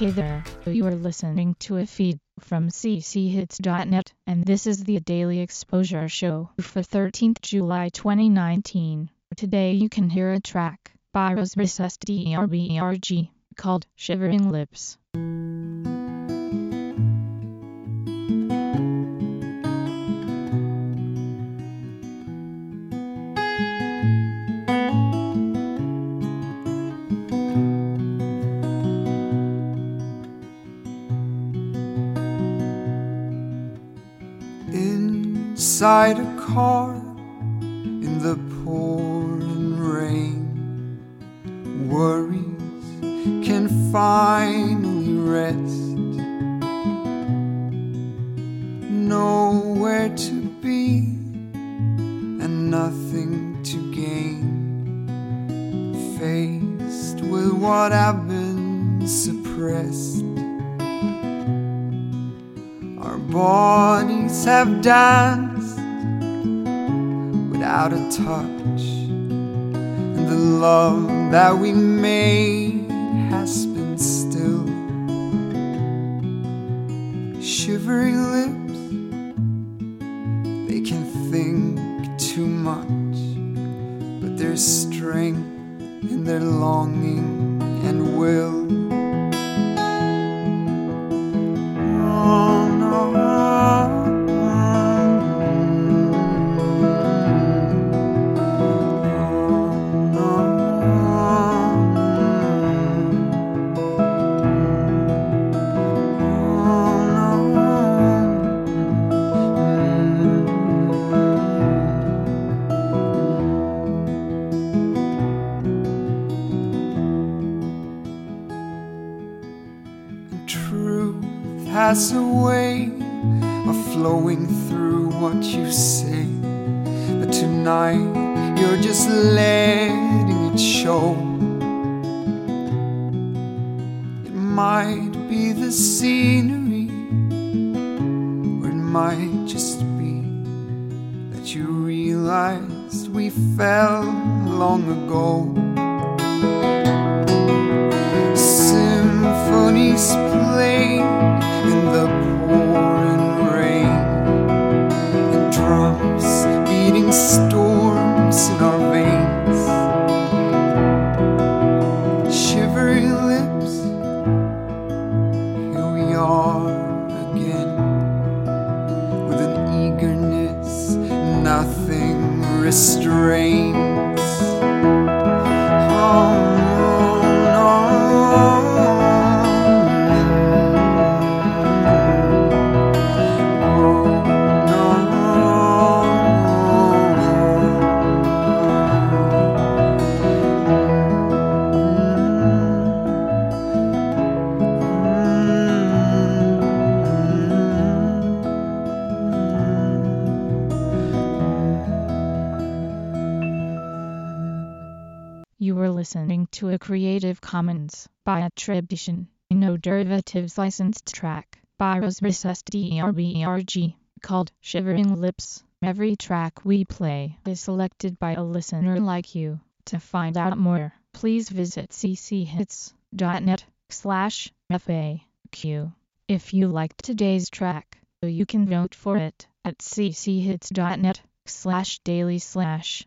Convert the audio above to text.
Hey there, you are listening to a feed from cchits.net, and this is the Daily Exposure Show for 13th July 2019. Today you can hear a track by Rosris SDRBRG called Shivering Lips. Inside a car in the pouring rain. Worries can finally rest. Nowhere to be and nothing to gain. Faced with what I've been suppressed Our bodies have danced without of touch, and the love that we made has been still. Shivery lips, they can think too much, but there's strength in their longing and will. Has a way of flowing through what you say. But tonight you're just letting it show. It might be the scenery, or it might just be that you realized we fell long ago. Played in the pouring rain and drums beating storms in our veins. Shivery lips, here we are again with an eagerness nothing restrains. Listening to a Creative Commons by attribution, no derivatives licensed track by Rosris SDRBRG called Shivering Lips. Every track we play is selected by a listener like you. To find out more, please visit cchits.net slash FAQ. If you liked today's track, you can vote for it at cchits.net slash daily slash